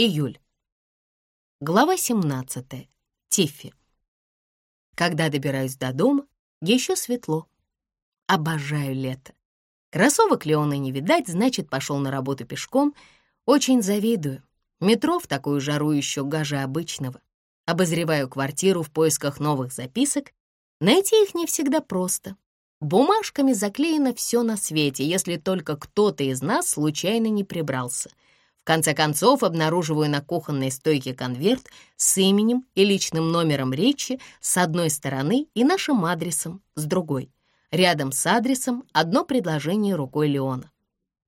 Июль. Глава 17. Тиффи. Когда добираюсь до дома, еще светло. Обожаю лето. Кроссовок Леона не видать, значит, пошел на работу пешком. Очень завидую. Метро в такую жару еще гаже обычного. Обозреваю квартиру в поисках новых записок. Найти их не всегда просто. Бумажками заклеено все на свете, если только кто-то из нас случайно не прибрался — конце концов, обнаруживаю на кухонной стойке конверт с именем и личным номером Ричи с одной стороны и нашим адресом с другой. Рядом с адресом одно предложение рукой Леона.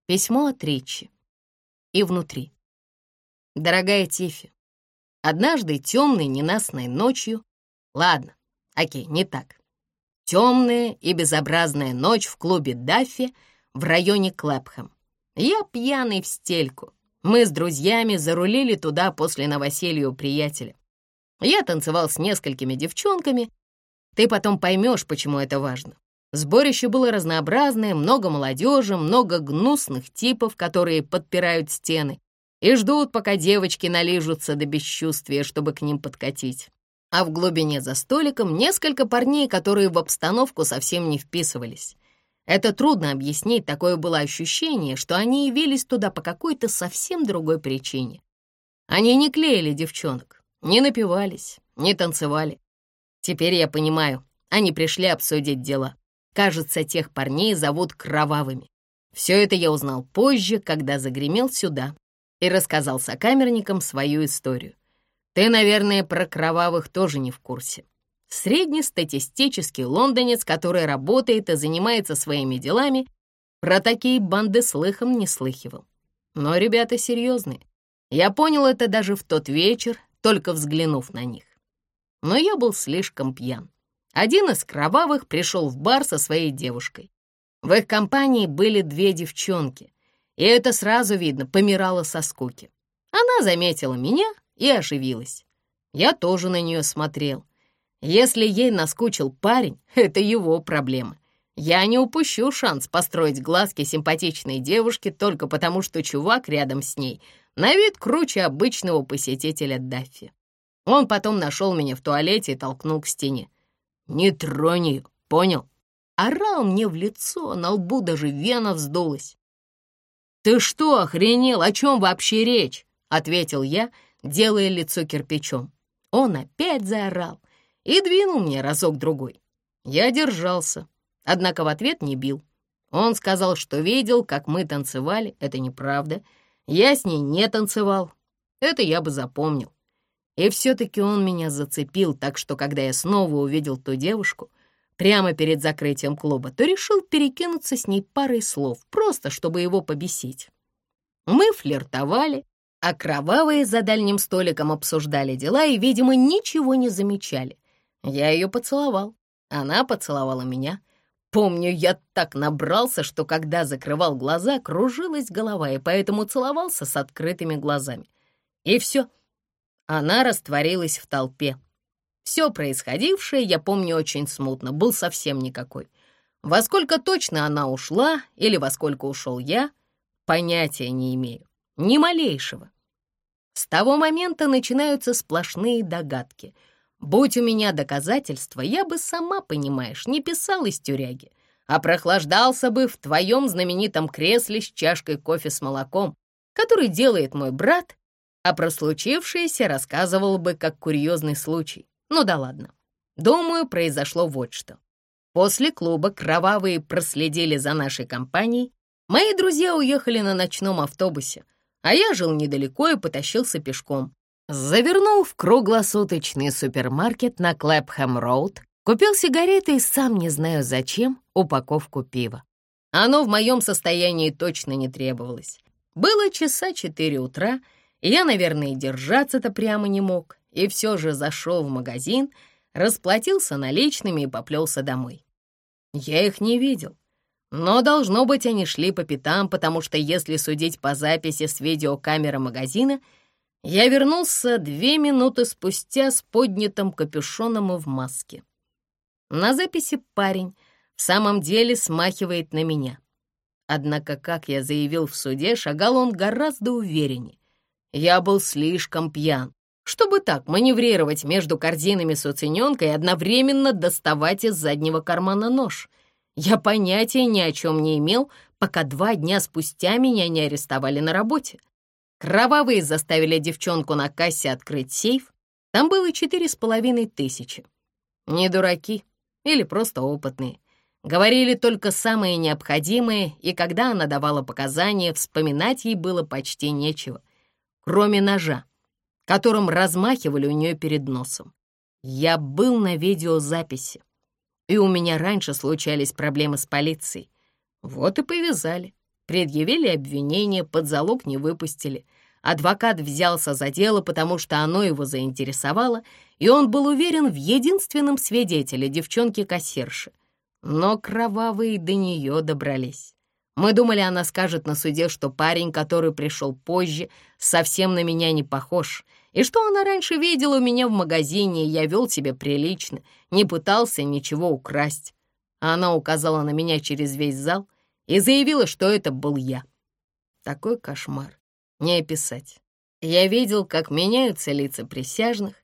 Письмо от Ричи. И внутри. Дорогая Тифи, однажды темной ненастной ночью... Ладно, окей, не так. Темная и безобразная ночь в клубе Даффи в районе Клэпхэм. Я пьяный в стельку, мы с друзьями зарулили туда после новоселья у приятеля. Я танцевал с несколькими девчонками. Ты потом поймешь, почему это важно. Сборище было разнообразное, много молодежи, много гнусных типов, которые подпирают стены и ждут, пока девочки налижутся до бесчувствия, чтобы к ним подкатить. А в глубине за столиком несколько парней, которые в обстановку совсем не вписывались. Это трудно объяснить, такое было ощущение, что они явились туда по какой-то совсем другой причине. Они не клеили девчонок, не напивались, не танцевали. Теперь я понимаю, они пришли обсудить дела. Кажется, тех парней зовут Кровавыми. Все это я узнал позже, когда загремел сюда и рассказал сокамерникам свою историю. Ты, наверное, про Кровавых тоже не в курсе. Среднестатистический лондонец, который работает и занимается своими делами, про такие банды слыхом не слыхивал. Но ребята серьезные. Я понял это даже в тот вечер, только взглянув на них. Но я был слишком пьян. Один из кровавых пришел в бар со своей девушкой. В их компании были две девчонки, и это сразу видно, помирала со скуки. Она заметила меня и оживилась. Я тоже на нее смотрел. Если ей наскучил парень, это его проблема. Я не упущу шанс построить глазки симпатичной девушке только потому, что чувак рядом с ней на вид круче обычного посетителя Даффи. Он потом нашел меня в туалете и толкнул к стене. «Не тронь ее, понял?» Орал мне в лицо, на лбу даже вена вздулась. «Ты что, охренел? О чем вообще речь?» — ответил я, делая лицо кирпичом. Он опять заорал и двинул мне разок-другой. Я держался, однако в ответ не бил. Он сказал, что видел, как мы танцевали, это неправда. Я с ней не танцевал, это я бы запомнил. И все-таки он меня зацепил, так что, когда я снова увидел ту девушку прямо перед закрытием клуба, то решил перекинуться с ней парой слов, просто чтобы его побесить. Мы флиртовали, а кровавые за дальним столиком обсуждали дела и, видимо, ничего не замечали. Я ее поцеловал, она поцеловала меня. Помню, я так набрался, что когда закрывал глаза, кружилась голова, и поэтому целовался с открытыми глазами. И все. Она растворилась в толпе. Все происходившее я помню очень смутно, был совсем никакой. Во сколько точно она ушла или во сколько ушел я, понятия не имею. Ни малейшего. С того момента начинаются сплошные догадки — Будь у меня доказательства, я бы сама, понимаешь, не писал из тюряги, а прохлаждался бы в твоем знаменитом кресле с чашкой кофе с молоком, который делает мой брат, а про случившееся рассказывал бы как курьезный случай. Ну да ладно. Думаю, произошло вот что. После клуба кровавые проследили за нашей компанией. Мои друзья уехали на ночном автобусе, а я жил недалеко и потащился пешком. Завернул в круглосуточный супермаркет на Клэпхэм-Роуд, купил сигареты и сам не знаю зачем упаковку пива. Оно в моем состоянии точно не требовалось. Было часа четыре утра, и я, наверное, держаться-то прямо не мог, и все же зашел в магазин, расплатился наличными и поплелся домой. Я их не видел, но, должно быть, они шли по пятам, потому что, если судить по записи с видеокамеры магазина — я вернулся две минуты спустя с поднятым капюшоном и в маске. На записи парень в самом деле смахивает на меня. Однако, как я заявил в суде, шагал он гораздо увереннее. Я был слишком пьян, чтобы так маневрировать между корзинами с уцененкой и одновременно доставать из заднего кармана нож. Я понятия ни о чем не имел, пока два дня спустя меня не арестовали на работе. Кровавые заставили девчонку на кассе открыть сейф. Там было четыре с половиной тысячи. Не дураки или просто опытные. Говорили только самое необходимое, и когда она давала показания, вспоминать ей было почти нечего, кроме ножа, которым размахивали у нее перед носом. Я был на видеозаписи, и у меня раньше случались проблемы с полицией. Вот и повязали. Предъявили обвинение, под залог не выпустили. Адвокат взялся за дело, потому что оно его заинтересовало, и он был уверен в единственном свидетеле девчонки-кассирши. Но кровавые до нее добрались. Мы думали, она скажет на суде, что парень, который пришел позже, совсем на меня не похож, и что она раньше видела у меня в магазине, и я вел себя прилично, не пытался ничего украсть. Она указала на меня через весь зал и заявила, что это был я. Такой кошмар. Не описать. Я видел, как меняются лица присяжных,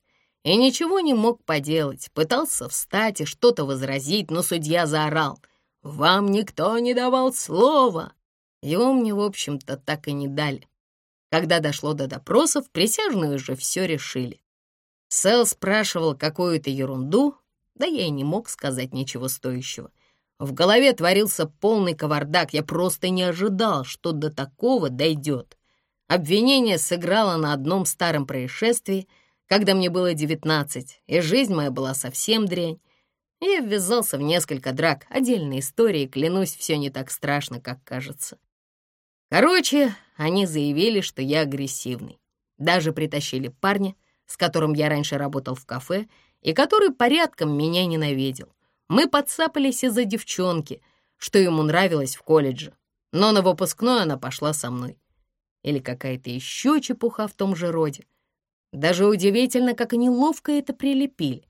и ничего не мог поделать. Пытался встать и что-то возразить, но судья заорал. «Вам никто не давал слова!» Его мне, в общем-то, так и не дали. Когда дошло до допросов, присяжные уже все решили. Сэл спрашивал какую-то ерунду, да я и не мог сказать ничего стоящего. В голове творился полный кавардак, я просто не ожидал, что до такого дойдет. Обвинение сыграло на одном старом происшествии, когда мне было девятнадцать, и жизнь моя была совсем дрянь. Я ввязался в несколько драк, отдельные истории, клянусь, все не так страшно, как кажется. Короче, они заявили, что я агрессивный. Даже притащили парня, с которым я раньше работал в кафе, и который порядком меня ненавидел. Мы подцапались из-за девчонки, что ему нравилось в колледже, но на выпускной она пошла со мной. Или какая-то еще чепуха в том же роде. Даже удивительно, как они ловко это прилепили.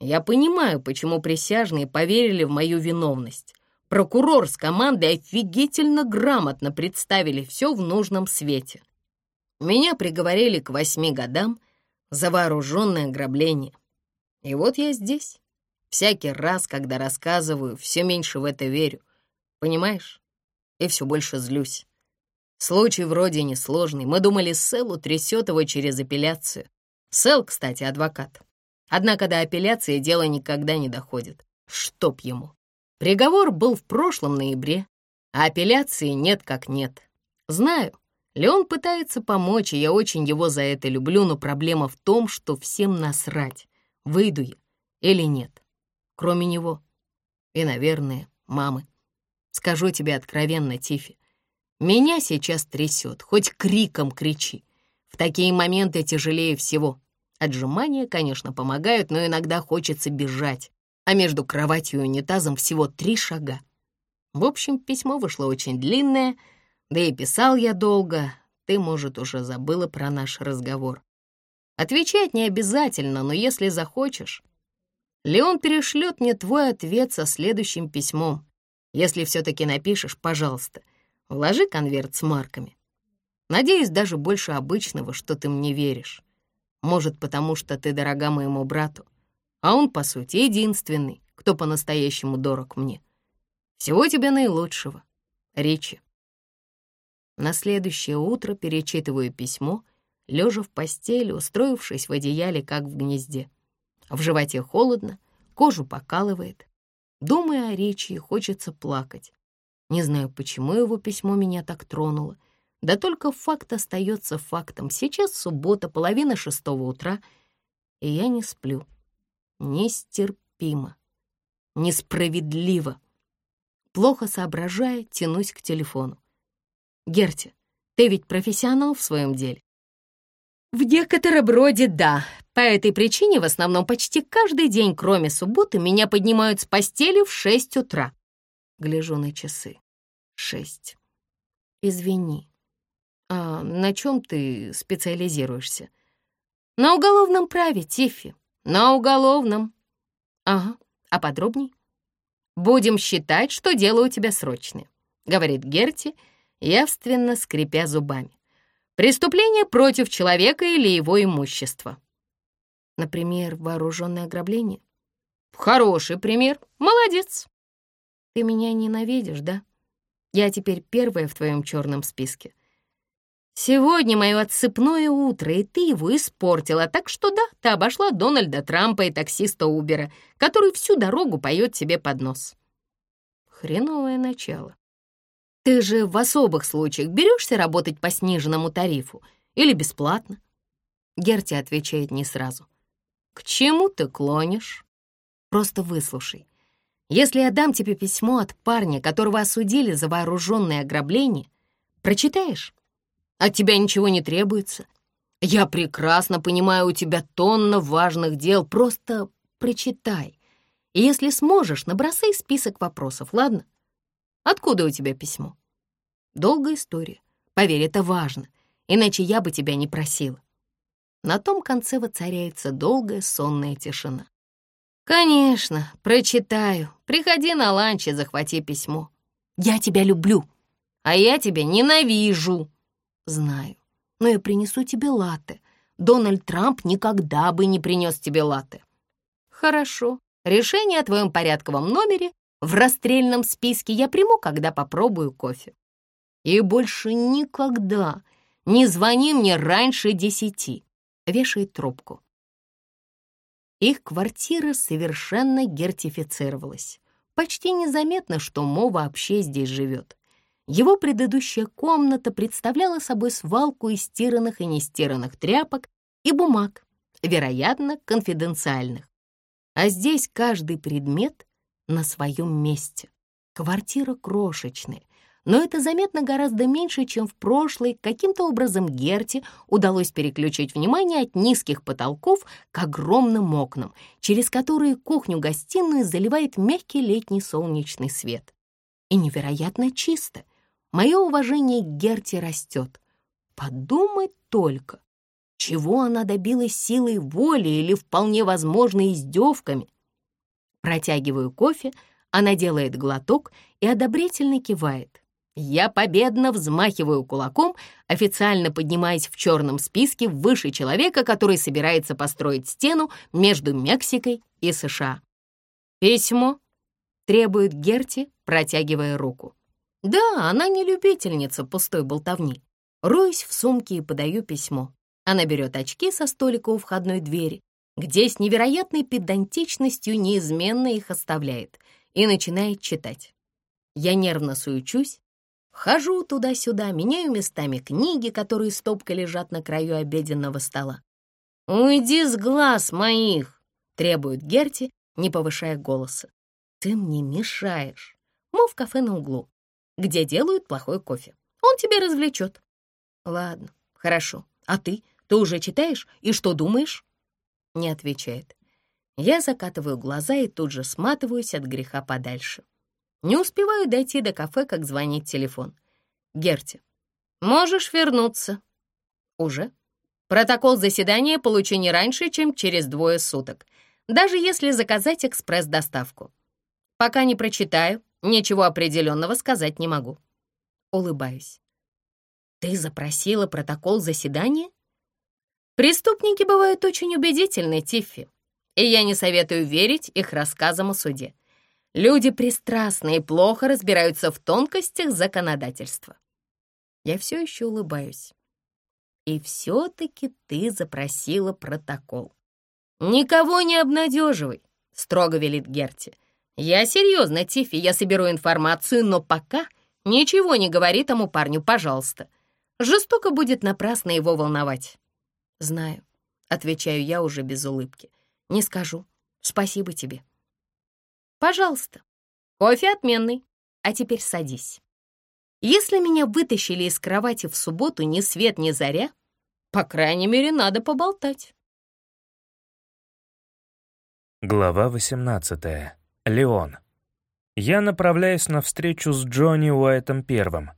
Я понимаю, почему присяжные поверили в мою виновность. Прокурор с командой офигительно грамотно представили все в нужном свете. Меня приговорили к восьми годам за вооруженное ограбление. И вот я здесь. Всякий раз, когда рассказываю, все меньше в это верю. Понимаешь? И все больше злюсь. Случай вроде несложный. Мы думали, Селу трясет его через апелляцию. Сел, кстати, адвокат. Однако до апелляции дело никогда не доходит. Чтоб ему. Приговор был в прошлом ноябре, а апелляции нет как нет. Знаю, Леон пытается помочь, и я очень его за это люблю, но проблема в том, что всем насрать, выйду я или нет, кроме него и, наверное, мамы. Скажу тебе откровенно, Тифи, меня сейчас трясет, хоть криком кричи. В такие моменты тяжелее всего. Отжимания, конечно, помогают, но иногда хочется бежать, а между кроватью и унитазом всего три шага. В общем, письмо вышло очень длинное, да и писал я долго. Ты, может, уже забыла про наш разговор. Отвечать не обязательно, но если захочешь. Леон перешлет мне твой ответ со следующим письмом. Если все-таки напишешь, пожалуйста, вложи конверт с марками. Надеюсь, даже больше обычного, что ты мне веришь. Может, потому что ты дорога моему брату, а он, по сути, единственный, кто по-настоящему дорог мне. Всего тебе наилучшего, Ричи. На следующее утро перечитываю письмо, лежа в постели, устроившись в одеяле, как в гнезде. В животе холодно, кожу покалывает. Думая о Ричи, хочется плакать. Не знаю, почему его письмо меня так тронуло. Да только факт остается фактом. Сейчас суббота, половина шестого утра, и я не сплю. Нестерпимо. Несправедливо. Плохо соображая, тянусь к телефону. Герти, ты ведь профессионал в своем деле? В некотором роде да. По этой причине в основном почти каждый день, кроме субботы, меня поднимают с постели в шесть утра. Гляжу на часы. Шесть. Извини. А на чем ты специализируешься? На уголовном праве, Тиффи. На уголовном. Ага. А подробней? Будем считать, что дело у тебя срочное, говорит Герти, явственно скрипя зубами. Преступление против человека или его имущества. Например, вооруженное ограбление. Хороший пример. Молодец. Ты меня ненавидишь, да? Я теперь первая в твоем черном списке. Сегодня мое отсыпное утро, и ты его испортила, так что да, ты обошла Дональда Трампа и таксиста Убера, который всю дорогу поет тебе под нос. Хреновое начало. Ты же в особых случаях берешься работать по сниженному тарифу или бесплатно? Герти отвечает не сразу. К чему ты клонишь? Просто выслушай. Если я дам тебе письмо от парня, которого осудили за вооруженное ограбление, прочитаешь? От тебя ничего не требуется. Я прекрасно понимаю, у тебя тонна важных дел. Просто прочитай. И если сможешь, набросай список вопросов, ладно? Откуда у тебя письмо? Долгая история. Поверь, это важно, иначе я бы тебя не просила. На том конце воцаряется долгая сонная тишина. «Конечно, прочитаю. Приходи на ланч и захвати письмо. Я тебя люблю, а я тебя ненавижу». «Знаю, но я принесу тебе латте. Дональд Трамп никогда бы не принес тебе латте». «Хорошо. Решение о твоем порядковом номере в расстрельном списке я приму, когда попробую кофе. И больше никогда не звони мне раньше десяти». Вешает трубку. Их квартира совершенно гертифицировалась. Почти незаметно, что Мо вообще здесь живет. Его предыдущая комната представляла собой свалку из стиранных и нестиранных тряпок и бумаг, вероятно, конфиденциальных. А здесь каждый предмет на своем месте. Квартира крошечная, но это заметно гораздо меньше, чем в прошлой. Каким-то образом Герти удалось переключить внимание от низких потолков к огромным окнам, через которые кухню-гостиную заливает мягкий летний солнечный свет. И невероятно чисто. Мое уважение к Герти растет. Подумать только, чего она добилась силой воли или, вполне возможно, издевками. Протягиваю кофе, она делает глоток и одобрительно кивает. Я победно взмахиваю кулаком, официально поднимаясь в черном списке выше человека, который собирается построить стену между Мексикой и США. «Письмо?» — требует Герти, протягивая руку. Да, она не любительница пустой болтовни. Роюсь в сумке и подаю письмо. Она берет очки со столика у входной двери, где с невероятной педантичностью неизменно их оставляет, и начинает читать. Я нервно суечусь, Хожу туда-сюда, меняю местами книги, которые стопкой лежат на краю обеденного стола. «Уйди с глаз моих!» — требует Герти, не повышая голоса. «Ты мне мешаешь!» Мы в кафе на углу, где делают плохой кофе. Он тебя развлечет. «Ладно, хорошо. А ты? Ты уже читаешь? И что думаешь?» Не отвечает. Я закатываю глаза и тут же сматываюсь от греха подальше. Не успеваю дойти до кафе, как звонит телефон. Герти, можешь вернуться. Уже? Протокол заседания получу не раньше, чем через двое суток, даже если заказать экспресс-доставку. Пока не прочитаю, ничего определенного сказать не могу. Улыбаюсь. Ты запросила протокол заседания? Преступники бывают очень убедительны, Тиффи, и я не советую верить их рассказам о суде. Люди пристрастные плохо разбираются в тонкостях законодательства. Я все еще улыбаюсь. И все-таки ты запросила протокол. Никого не обнадеживай, строго велит Герти. Я серьезно, Тифи, я соберу информацию, но пока ничего не говори тому парню, пожалуйста. Жестоко будет напрасно его волновать. Знаю, отвечаю я уже без улыбки. Не скажу. Спасибо тебе. Пожалуйста. Кофе отменный. А теперь садись. Если меня вытащили из кровати в субботу ни свет ни заря, по крайней мере, надо поболтать. Глава 18. Леон. Я направляюсь на встречу с Джонни Уайтом первым.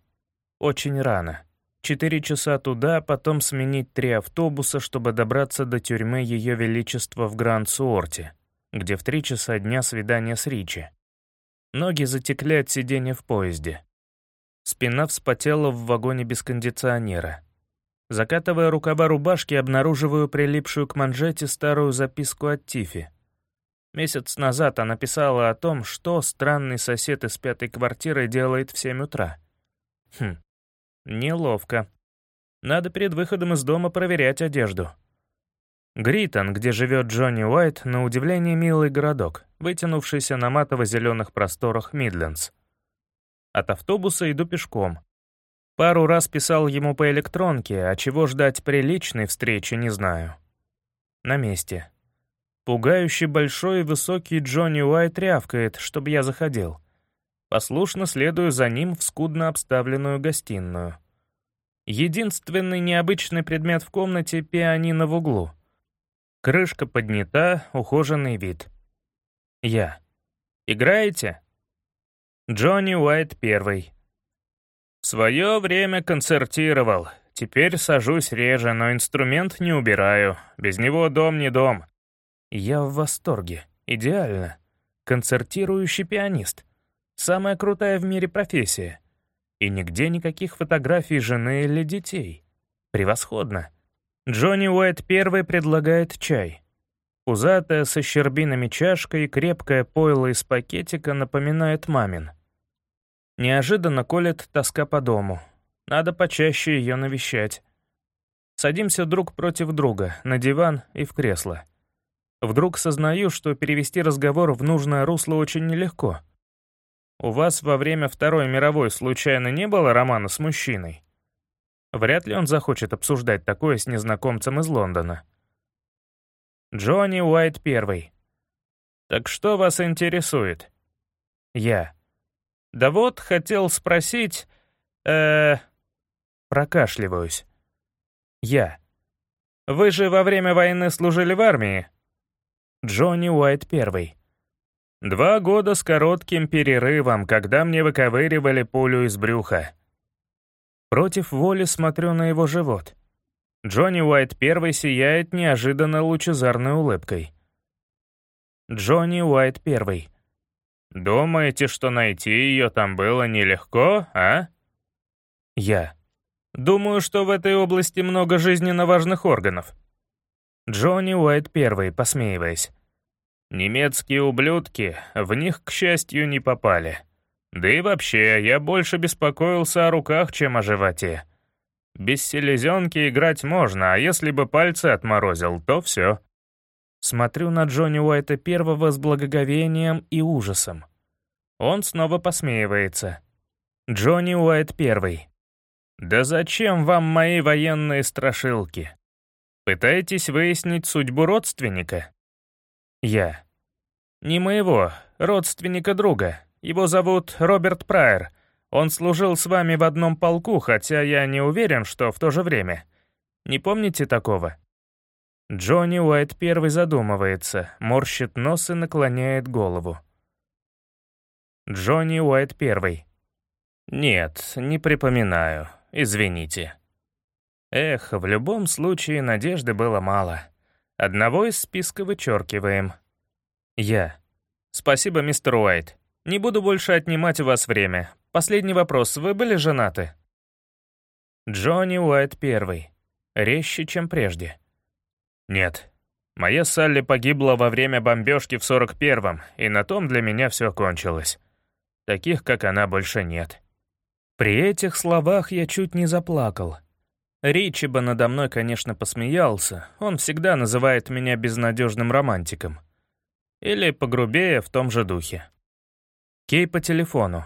Очень рано. Четыре часа туда, потом сменить три автобуса, чтобы добраться до тюрьмы Ее Величества в Гранд-Суорте где в три часа дня свидание с Ричи. Ноги затекли от сидения в поезде. Спина вспотела в вагоне без кондиционера. Закатывая рукава рубашки, обнаруживаю прилипшую к манжете старую записку от Тифи. Месяц назад она писала о том, что странный сосед из пятой квартиры делает в 7 утра. Хм, неловко. Надо перед выходом из дома проверять одежду. Гритон, где живет Джонни Уайт, на удивление милый городок, вытянувшийся на матово-зеленых просторах Мидлендс. От автобуса иду пешком. Пару раз писал ему по электронке, а чего ждать приличной встречи, не знаю. На месте. Пугающий большой и высокий Джонни Уайт рявкает, чтобы я заходил. Послушно следую за ним в скудно обставленную гостиную. Единственный необычный предмет в комнате — пианино в углу. Крышка поднята, ухоженный вид. Я. «Играете?» Джонни Уайт первый. В свое время концертировал. Теперь сажусь реже, но инструмент не убираю. Без него дом не дом. Я в восторге. Идеально. Концертирующий пианист. Самая крутая в мире профессия. И нигде никаких фотографий жены или детей. Превосходно. Джонни Уайт первый предлагает чай. Пузатая со щербинами чашка и крепкое пойло из пакетика напоминает мамин. Неожиданно колет тоска по дому. Надо почаще ее навещать. Садимся друг против друга, на диван и в кресло. Вдруг сознаю, что перевести разговор в нужное русло очень нелегко. У вас во время Второй мировой случайно не было романа с мужчиной? Вряд ли он захочет обсуждать такое с незнакомцем из Лондона. Джонни Уайт первый. Так что вас интересует? Я. Да вот, хотел спросить... э Прокашливаюсь. Я. Вы же во время войны служили в армии? Джонни Уайт первый. Два года с коротким перерывом, когда мне выковыривали пулю из брюха. Против воли смотрю на его живот. Джонни Уайт первый сияет неожиданно лучезарной улыбкой. Джонни Уайт первый. «Думаете, что найти ее там было нелегко, а?» Я. «Думаю, что в этой области много жизненно важных органов». Джонни Уайт первый, посмеиваясь. «Немецкие ублюдки в них, к счастью, не попали. Да и вообще, я больше беспокоился о руках, чем о животе. Без селезенки играть можно, а если бы пальцы отморозил, то все. Смотрю на Джонни Уайта первого с благоговением и ужасом. Он снова посмеивается. Джонни Уайт первый. «Да зачем вам мои военные страшилки? Пытаетесь выяснить судьбу родственника?» Я. «Не моего, родственника друга. Его зовут Роберт Прайер. Он служил с вами в одном полку, хотя я не уверен, что в то же время. Не помните такого?» Джонни Уайт первый задумывается, морщит нос и наклоняет голову. Джонни Уайт первый. «Нет, не припоминаю. Извините». Эх, в любом случае надежды было мало. Одного из списка вычеркиваем. Я. Спасибо, мистер Уайт. Не буду больше отнимать у вас время. Последний вопрос. Вы были женаты? Джонни Уайт первый. Резче, чем прежде. Нет. Моя Салли погибла во время бомбежки в 41-м, и на том для меня все кончилось. Таких, как она, больше нет. При этих словах я чуть не заплакал. Ричи бы надо мной, конечно, посмеялся. Он всегда называет меня безнадежным романтиком. Или погрубее в том же духе. Кей по телефону.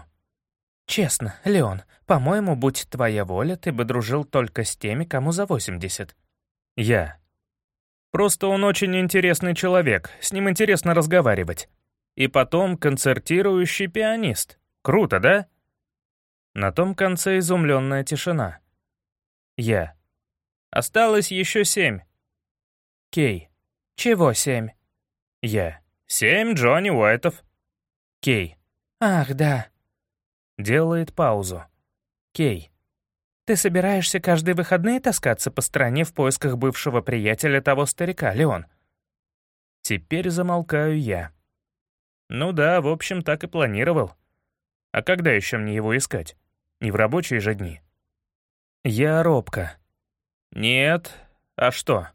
«Честно, Леон, по-моему, будь твоя воля, ты бы дружил только с теми, кому за 80». Я. «Просто он очень интересный человек, с ним интересно разговаривать. И потом концертирующий пианист. Круто, да?» На том конце изумленная тишина. Я. «Осталось еще семь». Кей. «Чего семь?» Я. «Семь Джонни Уайтов». Кей. «Ах, да». Делает паузу. Кей. «Ты собираешься каждые выходные таскаться по стране в поисках бывшего приятеля того старика, Леон?» Теперь замолкаю я. Ну да, в общем, так и планировал. А когда еще мне его искать? Не в рабочие же дни. Я робко. «Нет. А что?»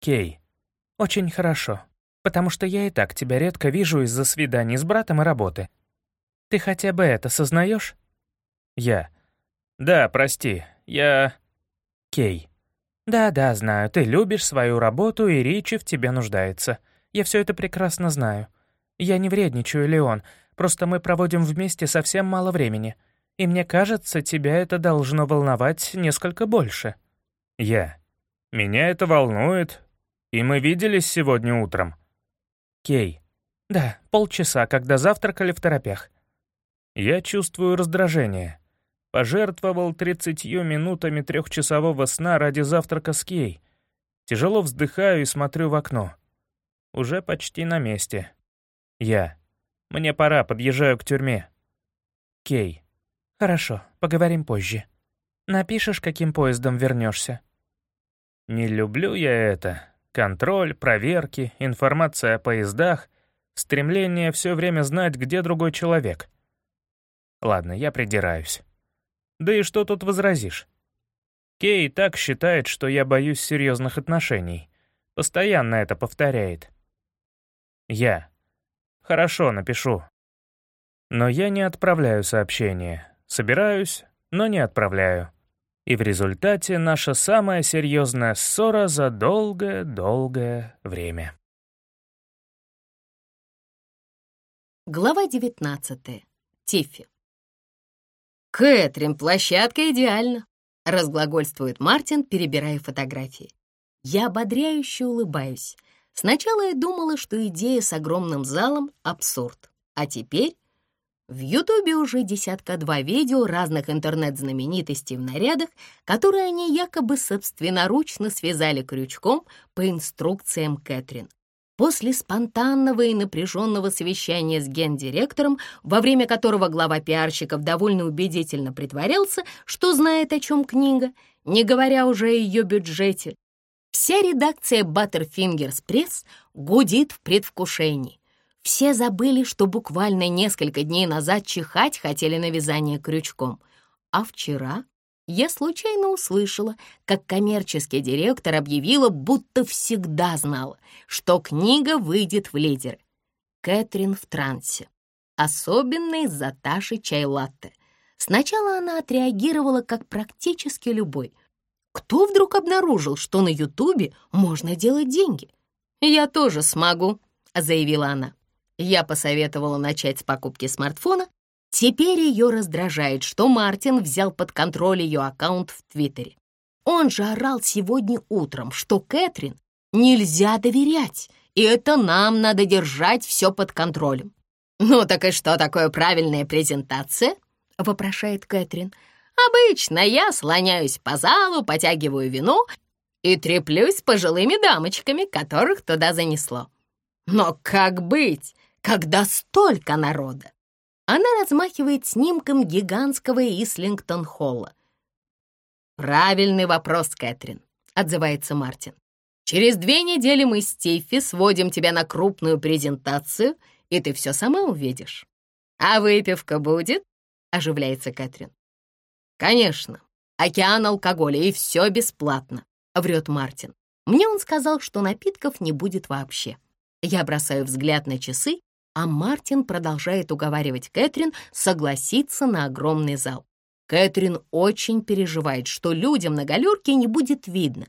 «Кей, очень хорошо, потому что я и так тебя редко вижу из-за свиданий с братом и работы. Ты хотя бы это сознаешь? Я. «Да, прости, я...» Кей. «Да-да, знаю, ты любишь свою работу, и Ричи в тебе нуждается. Я все это прекрасно знаю. Я не вредничаю, Леон, просто мы проводим вместе совсем мало времени. И мне кажется, тебя это должно волновать несколько больше». Я. «Меня это волнует, и мы виделись сегодня утром». Кей. «Да, полчаса, когда завтракали в торопях». Я чувствую раздражение. Пожертвовал 30 минутами трехчасового сна ради завтрака с Кей. Тяжело вздыхаю и смотрю в окно. Уже почти на месте. Я. Мне пора, подъезжаю к тюрьме. Кей. Хорошо, поговорим позже. Напишешь, каким поездом вернешься. Не люблю я это. Контроль, проверки, информация о поездах, стремление все время знать, где другой человек. Ладно, я придираюсь. Да и что тут возразишь? Кей так считает, что я боюсь серьезных отношений. Постоянно это повторяет. Я. Хорошо, напишу. Но я не отправляю сообщение. Собираюсь, но не отправляю. И в результате наша самая серьезная ссора за долгое-долгое время. Глава 19. Тиффи. «Кэтрин, площадка идеальна», — разглагольствует Мартин, перебирая фотографии. Я ободряюще улыбаюсь. Сначала я думала, что идея с огромным залом — абсурд. А теперь в Ютубе уже десятка-два видео разных интернет-знаменитостей в нарядах, которые они якобы собственноручно связали крючком по инструкциям Кэтрин. После спонтанного и напряженного совещания с гендиректором, во время которого глава пиарщиков довольно убедительно притворялся, что знает, о чем книга, не говоря уже о ее бюджете, вся редакция Butterfingers Press гудит в предвкушении. Все забыли, что буквально несколько дней назад чихать хотели на вязание крючком, а вчера я случайно услышала, как коммерческий директор объявила, будто всегда знала, что книга выйдет в лидеры. Кэтрин в трансе. Особенно из-за Таши чай-латте. Сначала она отреагировала как практически любой. Кто вдруг обнаружил, что на Ютубе можно делать деньги? «Я тоже смогу», — заявила она. Я посоветовала начать с покупки смартфона Теперь ее раздражает, что Мартин взял под контроль ее аккаунт в Твиттере. Он же орал сегодня утром, что Кэтрин нельзя доверять, и это нам надо держать все под контролем. «Ну так и что такое правильная презентация?» — вопрошает Кэтрин. «Обычно я слоняюсь по залу, потягиваю вино и треплюсь с пожилыми дамочками, которых туда занесло. Но как быть, когда столько народа? Она размахивает снимком гигантского Ислингтон-холла. «Правильный вопрос, Кэтрин», — отзывается Мартин. «Через две недели мы с Тиффи сводим тебя на крупную презентацию, и ты все сама увидишь. А выпивка будет?» — оживляется Кэтрин. «Конечно. Океан алкоголя, и все бесплатно», — врет Мартин. Мне он сказал, что напитков не будет вообще. Я бросаю взгляд на часы а Мартин продолжает уговаривать Кэтрин согласиться на огромный зал. Кэтрин очень переживает, что людям на галерке не будет видно.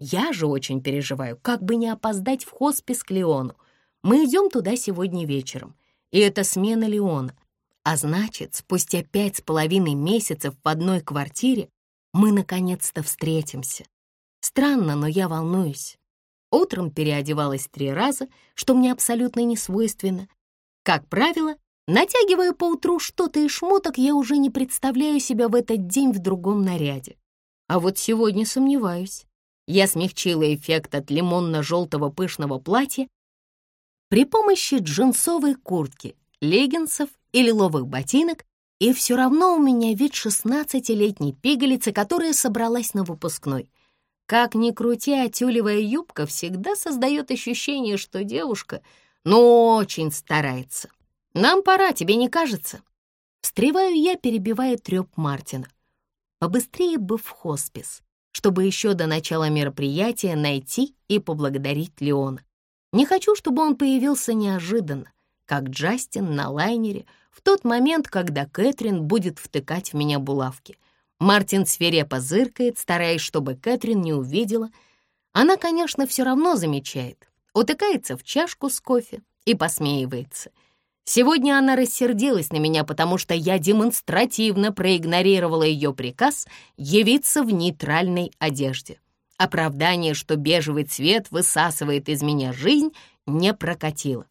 Я же очень переживаю, как бы не опоздать в хоспис к Леону. Мы идем туда сегодня вечером, и это смена Леона. А значит, спустя пять с половиной месяцев в одной квартире мы наконец-то встретимся. Странно, но я волнуюсь. Утром переодевалась три раза, что мне абсолютно не свойственно, как правило, натягивая поутру что-то из шмоток, я уже не представляю себя в этот день в другом наряде. А вот сегодня сомневаюсь. Я смягчила эффект от лимонно-желтого пышного платья при помощи джинсовой куртки, леггинсов и лиловых ботинок, и все равно у меня вид шестнадцатилетней пигалицы, которая собралась на выпускной. Как ни крути, а тюлевая юбка всегда создает ощущение, что девушка — ну, очень старается. Нам пора, тебе не кажется?» Встреваю я, перебивая трёп Мартина. Побыстрее бы в хоспис, чтобы еще до начала мероприятия найти и поблагодарить Леона. Не хочу, чтобы он появился неожиданно, как Джастин на лайнере в тот момент, когда Кэтрин будет втыкать в меня булавки. Мартин свирепо зыркает, стараясь, чтобы Кэтрин не увидела. Она, конечно, все равно замечает, утыкается в чашку с кофе и посмеивается. Сегодня она рассердилась на меня, потому что я демонстративно проигнорировала ее приказ явиться в нейтральной одежде. Оправдание, что бежевый цвет высасывает из меня жизнь, не прокатило.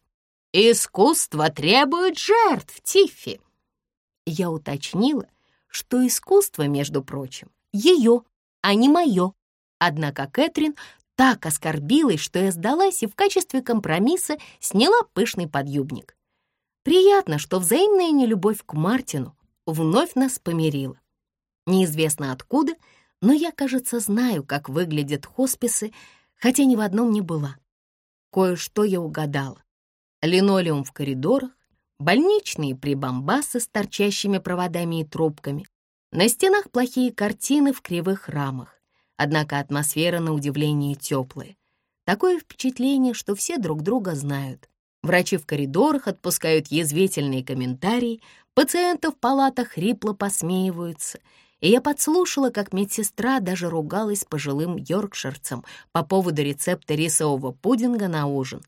«Искусство требует жертв, Тиффи!» Я уточнила, что искусство, между прочим, ее, а не мое. Однако Кэтрин так оскорбилась, что я сдалась и в качестве компромисса сняла пышный подъюбник. Приятно, что взаимная нелюбовь к Мартину вновь нас помирила. Неизвестно откуда, но я, кажется, знаю, как выглядят хосписы, хотя ни в одном не была. Кое-что я угадала. Линолеум в коридорах, больничные прибамбасы с торчащими проводами и трубками, на стенах плохие картины в кривых рамах, однако атмосфера на удивление теплая. Такое впечатление, что все друг друга знают. Врачи в коридорах отпускают язвительные комментарии, пациенты в палатах хрипло посмеиваются, и я подслушала, как медсестра даже ругалась пожилым йоркширцам по поводу рецепта рисового пудинга на ужин.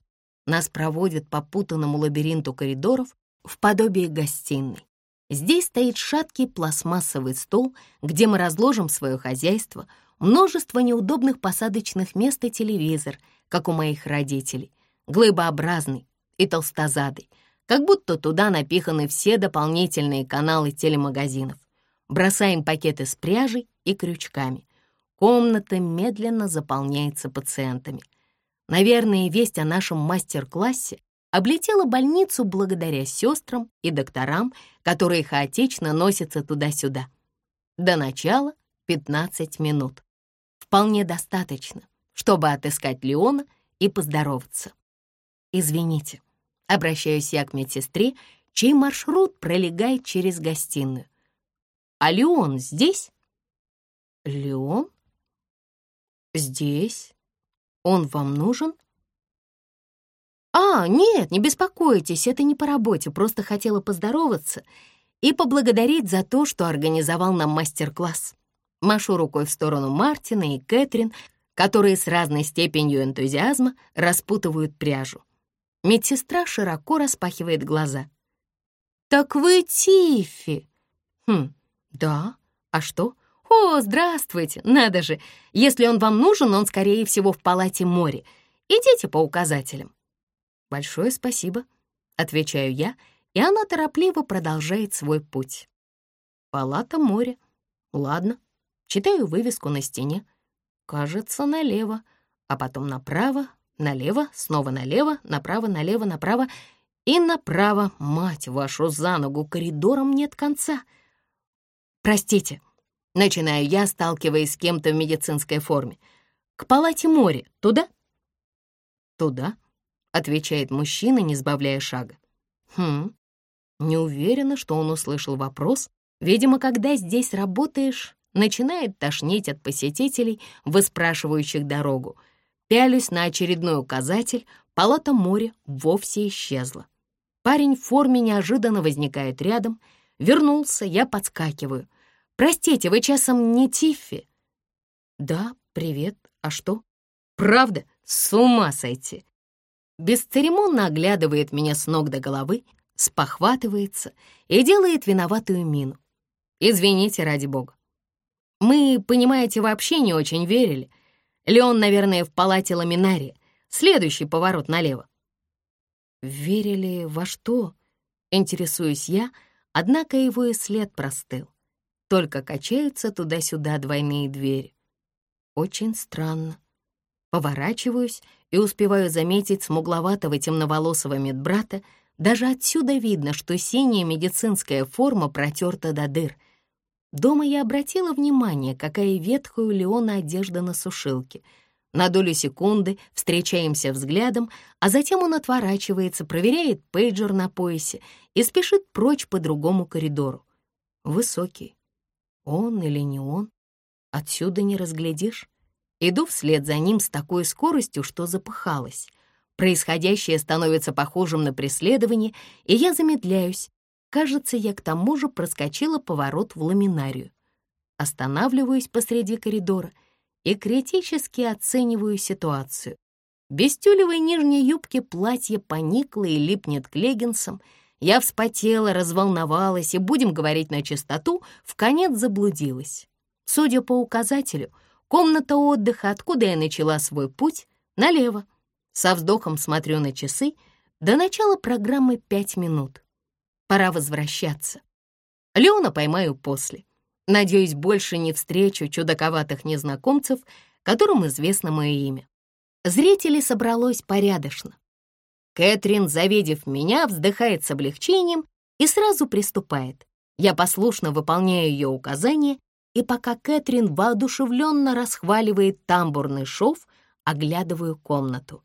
Нас проводят по путанному лабиринту коридоров в подобие гостиной. Здесь стоит шаткий пластмассовый стол, где мы разложим свое хозяйство, множество неудобных посадочных мест и телевизор, как у моих родителей, глыбообразный и толстозадый, как будто туда напиханы все дополнительные каналы телемагазинов. Бросаем пакеты с пряжей и крючками. Комната медленно заполняется пациентами. Наверное, весть о нашем мастер-классе облетела больницу благодаря сестрам и докторам, которые хаотично носятся туда-сюда. До начала 15 минут. Вполне достаточно, чтобы отыскать Леона и поздороваться. «Извините», — обращаюсь я к медсестре, чей маршрут пролегает через гостиную. «А Леон здесь?» «Леон? Здесь? Он вам нужен?» «А, нет, не беспокойтесь, это не по работе, просто хотела поздороваться и поблагодарить за то, что организовал нам мастер-класс». Машу рукой в сторону Мартина и Кэтрин, которые с разной степенью энтузиазма распутывают пряжу. Медсестра широко распахивает глаза. «Так вы Тиффи!» «Хм, да, а что?» «О, здравствуйте! Надо же! Если он вам нужен, он, скорее всего, в палате море. Идите по указателям». «Большое спасибо», — отвечаю я, и она торопливо продолжает свой путь. «Палата моря. Ладно». Читаю вывеску на стене. Кажется, налево, а потом направо, налево, снова налево, направо, налево, направо и направо. Мать вашу за ногу, коридором нет конца. Простите, начинаю я, сталкиваясь с кем-то в медицинской форме. К палате моря, туда? Туда, — отвечает мужчина, не сбавляя шага. «Хм, не уверена, что он услышал вопрос. Видимо, когда здесь работаешь, начинает тошнить от посетителей, выспрашивающих дорогу. Пялюсь на очередной указатель, палата моря вовсе исчезла. Парень в форме неожиданно возникает рядом. Вернулся, я подскакиваю. «Простите, вы часом не Тиффи?» «Да, привет. А что?» «Правда? С ума сойти!» бесцеремонно оглядывает меня с ног до головы, спохватывается и делает виноватую мину. Извините, ради бога. Мы, понимаете, вообще не очень верили. Леон, наверное, в палате ламинария. Следующий поворот налево. Верили во что? Интересуюсь я, однако его и след простыл. Только качаются туда-сюда двойные двери. Очень странно. Поворачиваюсь и успеваю заметить смугловатого темноволосого медбрата. Даже отсюда видно, что синяя медицинская форма протерта до дыр. Дома я обратила внимание, какая ветхая у Леона одежда на сушилке. На долю секунды встречаемся взглядом, а затем он отворачивается, проверяет пейджер на поясе и спешит прочь по другому коридору. Высокий. Он или не он? Отсюда не разглядишь. Иду вслед за ним с такой скоростью, что запыхалась. Происходящее становится похожим на преследование, и я замедляюсь. Кажется, я к тому же проскочила поворот в ламинарию. Останавливаюсь посреди коридора и критически оцениваю ситуацию. Без тюлевой нижней юбки платье поникло и липнет к леггинсам. Я вспотела, разволновалась и, будем говорить на чистоту, в конец заблудилась. Судя по указателю, комната отдыха, откуда я начала свой путь, налево. Со вздохом смотрю на часы. До начала программы пять минут. Пора возвращаться. Леона поймаю после. Надеюсь, больше не встречу чудаковатых незнакомцев, которым известно мое имя. Зрителей собралось порядочно. Кэтрин, завидев меня, вздыхает с облегчением и сразу приступает. Я послушно выполняю ее указания, и пока Кэтрин воодушевленно расхваливает тамбурный шов, оглядываю комнату.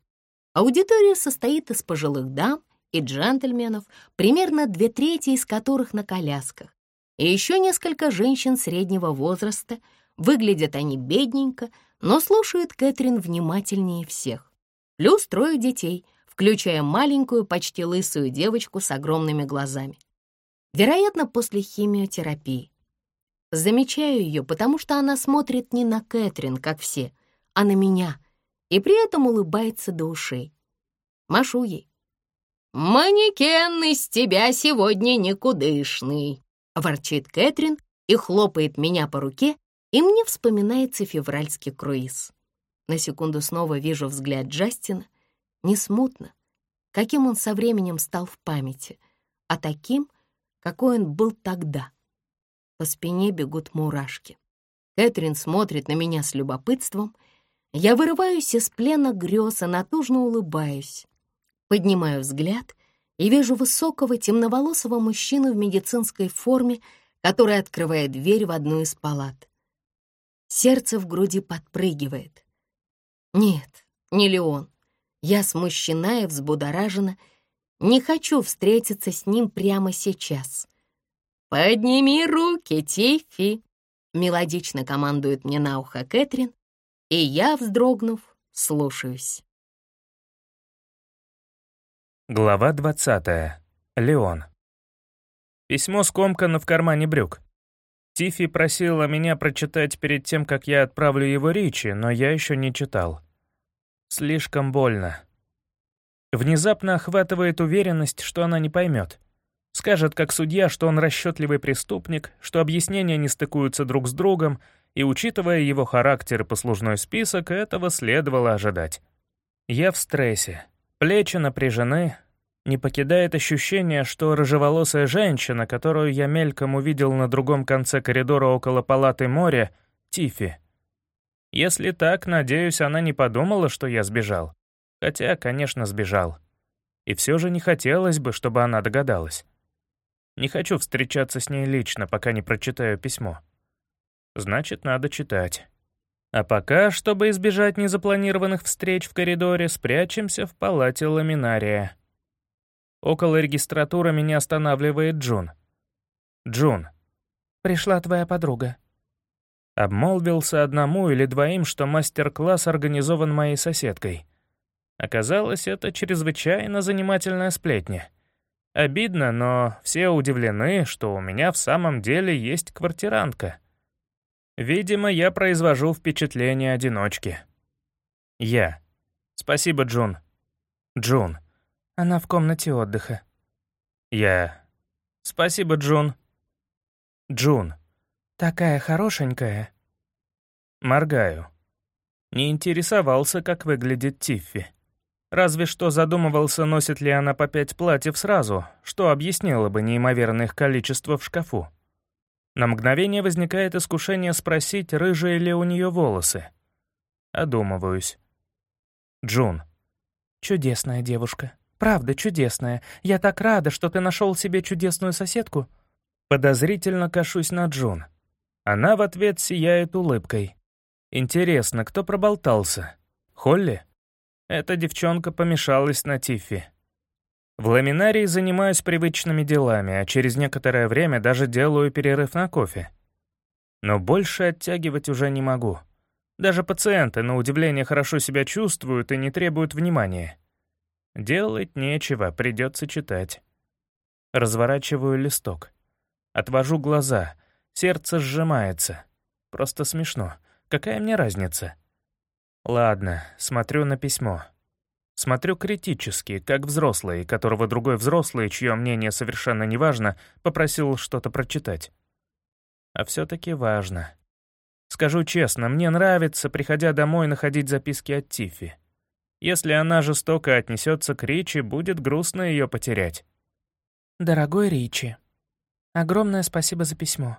Аудитория состоит из пожилых дам и джентльменов, примерно две трети из которых на колясках, и еще несколько женщин среднего возраста. Выглядят они бедненько, но слушают Кэтрин внимательнее всех. Плюс трое детей, включая маленькую, почти лысую девочку с огромными глазами. Вероятно, после химиотерапии. Замечаю ее, потому что она смотрит не на Кэтрин, как все, а на меня — и при этом улыбается до ушей. Машу ей. «Манекен из тебя сегодня никудышный», — ворчит Кэтрин и хлопает меня по руке, и мне вспоминается февральский круиз. На секунду снова вижу взгляд Джастина, не смутно, каким он со временем стал в памяти, а таким, какой он был тогда. По спине бегут мурашки. Кэтрин смотрит на меня с любопытством — я вырываюсь из плена грез и натужно улыбаюсь. Поднимаю взгляд и вижу высокого темноволосого мужчину в медицинской форме, который открывает дверь в одну из палат. Сердце в груди подпрыгивает. Нет, не Леон. Я смущена и взбудоражена. Не хочу встретиться с ним прямо сейчас. «Подними руки, Тиффи!» Мелодично командует мне на ухо Кэтрин, и я, вздрогнув, слушаюсь. Глава 20. Леон. Письмо скомкано в кармане брюк. Тифи просила меня прочитать перед тем, как я отправлю его Ричи, но я еще не читал. Слишком больно. Внезапно охватывает уверенность, что она не поймет. Скажет, как судья, что он расчетливый преступник, что объяснения не стыкуются друг с другом, и, учитывая его характер и послужной список, этого следовало ожидать. Я в стрессе, плечи напряжены, не покидает ощущение, что рыжеволосая женщина, которую я мельком увидел на другом конце коридора около палаты моря, Тифи. Если так, надеюсь, она не подумала, что я сбежал. Хотя, конечно, сбежал. И все же не хотелось бы, чтобы она догадалась. Не хочу встречаться с ней лично, пока не прочитаю письмо. Значит, надо читать. А пока, чтобы избежать незапланированных встреч в коридоре, спрячемся в палате ламинария. Около регистратуры меня останавливает Джун. «Джун, пришла твоя подруга». Обмолвился одному или двоим, что мастер-класс организован моей соседкой. Оказалось, это чрезвычайно занимательная сплетня. Обидно, но все удивлены, что у меня в самом деле есть квартирантка — Видимо, я произвожу впечатление одиночки. Я. Спасибо, Джун. Джун. Она в комнате отдыха. Я. Спасибо, Джун. Джун. Такая хорошенькая. Моргаю. Не интересовался, как выглядит Тиффи. Разве что задумывался, носит ли она по пять платьев сразу, что объяснило бы неимоверное их количество в шкафу. На мгновение возникает искушение спросить, рыжие ли у нее волосы. Одумываюсь. Джун. «Чудесная девушка. Правда, чудесная. Я так рада, что ты нашел себе чудесную соседку». Подозрительно кашусь на Джун. Она в ответ сияет улыбкой. Интересно, кто проболтался? Холли? Эта девчонка помешалась на Тиффи. В ламинарии занимаюсь привычными делами, а через некоторое время даже делаю перерыв на кофе. Но больше оттягивать уже не могу. Даже пациенты, на удивление, хорошо себя чувствуют и не требуют внимания. Делать нечего, придется читать. Разворачиваю листок. Отвожу глаза. Сердце сжимается. Просто смешно. Какая мне разница? Ладно, смотрю на письмо. Смотрю критически, как взрослый, которого другой взрослый, чье мнение совершенно неважно, попросил что-то прочитать. А все-таки важно. Скажу честно, мне нравится, приходя домой, находить записки от Тифи. Если она жестоко отнесется к Ричи, будет грустно ее потерять. «Дорогой Ричи, огромное спасибо за письмо.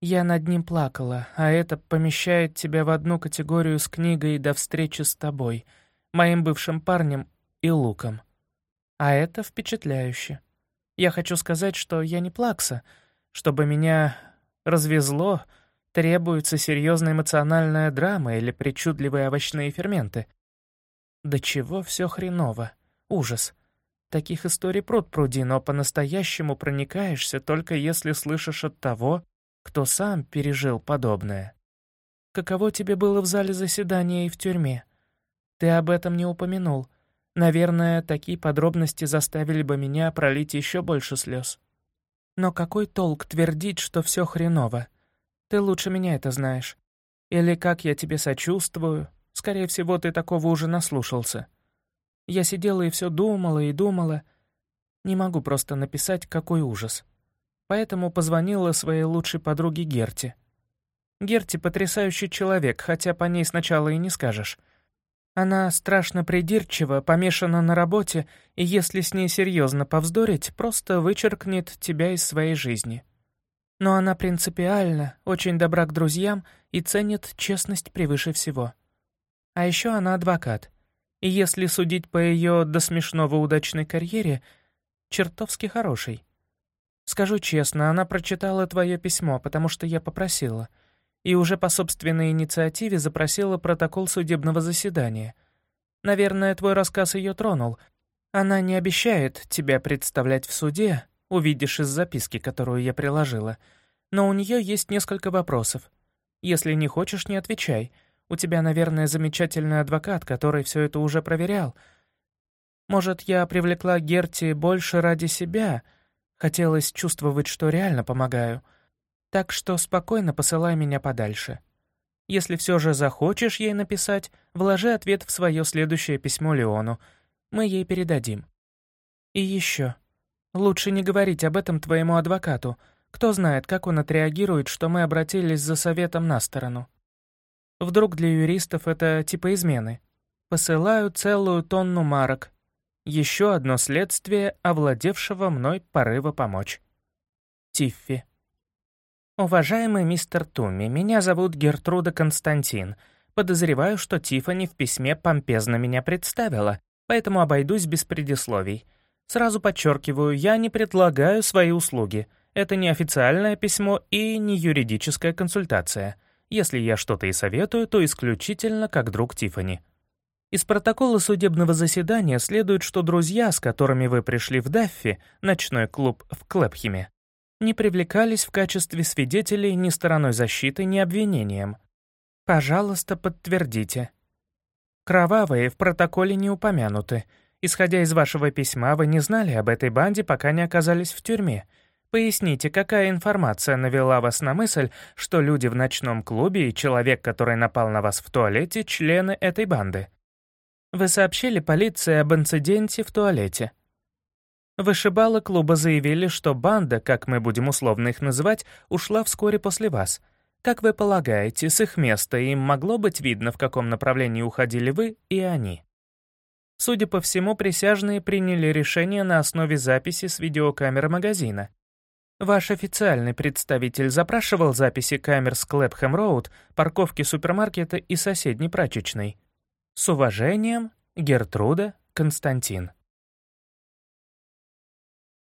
Я над ним плакала, а это помещает тебя в одну категорию с книгой «До встречи с тобой», моим бывшим парнем и Луком. А это впечатляюще. Я хочу сказать, что я не плакса. Чтобы меня развезло, требуется серьезная эмоциональная драма или причудливые овощные ферменты. Да чего все хреново. Ужас. Таких историй пруд пруди, но по-настоящему проникаешься только если слышишь от того, кто сам пережил подобное. Каково тебе было в зале заседания и в тюрьме? Ты об этом не упомянул. Наверное, такие подробности заставили бы меня пролить еще больше слез. Но какой толк твердить, что все хреново? Ты лучше меня это знаешь. Или как я тебе сочувствую? Скорее всего, ты такого уже наслушался. Я сидела и все думала и думала. Не могу просто написать, какой ужас поэтому позвонила своей лучшей подруге Герти. Герти — потрясающий человек, хотя по ней сначала и не скажешь. Она страшно придирчива, помешана на работе, и если с ней серьезно повздорить, просто вычеркнет тебя из своей жизни. Но она принципиальна, очень добра к друзьям и ценит честность превыше всего. А еще она адвокат. И если судить по ее до смешного удачной карьере, чертовски хороший. Скажу честно, она прочитала твое письмо, потому что я попросила. И уже по собственной инициативе запросила протокол судебного заседания. Наверное, твой рассказ ее тронул. Она не обещает тебя представлять в суде, увидишь из записки, которую я приложила. Но у нее есть несколько вопросов. Если не хочешь, не отвечай. У тебя, наверное, замечательный адвокат, который все это уже проверял. Может, я привлекла Герти больше ради себя — Хотелось чувствовать, что реально помогаю. Так что спокойно посылай меня подальше. Если все же захочешь ей написать, вложи ответ в свое следующее письмо Леону. Мы ей передадим. И еще. Лучше не говорить об этом твоему адвокату. Кто знает, как он отреагирует, что мы обратились за советом на сторону. Вдруг для юристов это типа измены. Посылаю целую тонну марок, еще одно следствие овладевшего мной порыва помочь. Тиффи. «Уважаемый мистер Туми, меня зовут Гертруда Константин. Подозреваю, что Тиффани в письме помпезно меня представила, поэтому обойдусь без предисловий. Сразу подчеркиваю, я не предлагаю свои услуги. Это не официальное письмо и не юридическая консультация. Если я что-то и советую, то исключительно как друг Тиффани. Из протокола судебного заседания следует, что друзья, с которыми вы пришли в Даффи, ночной клуб в Клэпхеме, не привлекались в качестве свидетелей ни стороной защиты, ни обвинением. Пожалуйста, подтвердите. Кровавые в протоколе не упомянуты. Исходя из вашего письма, вы не знали об этой банде, пока не оказались в тюрьме. Поясните, какая информация навела вас на мысль, что люди в ночном клубе и человек, который напал на вас в туалете, члены этой банды? Вы сообщили полиции об инциденте в туалете. Вышибалы клуба заявили, что банда, как мы будем условно их называть, ушла вскоре после вас. Как вы полагаете, с их места им могло быть видно, в каком направлении уходили вы и они? Судя по всему, присяжные приняли решение на основе записи с видеокамеры магазина. Ваш официальный представитель запрашивал записи камер с Клэпхэм-Роуд, парковки супермаркета и соседней прачечной. С уважением, Гертруда Константин.